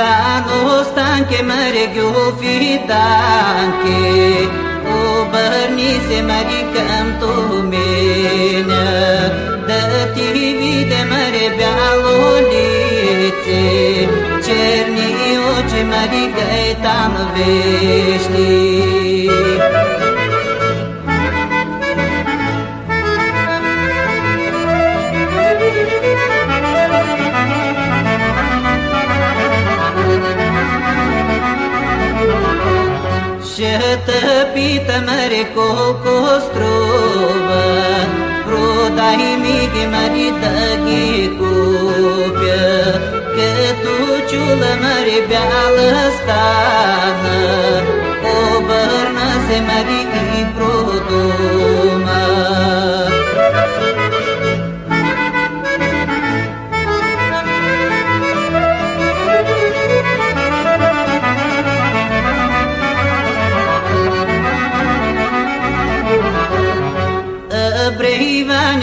Stanu stanke mare gyofi tanke O barni se mari kam tu mena Da tivi de mare bialonice Cerni oči mari gaitam vešni Šetapita mare koko struva Prodai migi mari dagi kupia Ketu chula mari biala stana O barna se mari i prodoma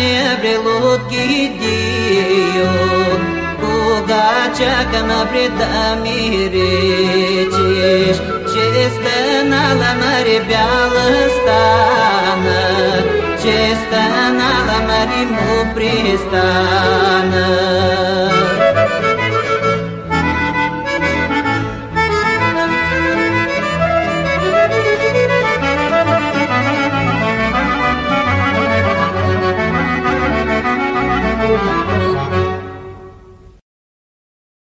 Brehivane abrelot gidio Ugacha kama предамиречиш Честана la mare bialăstană Честана la mare mu pristană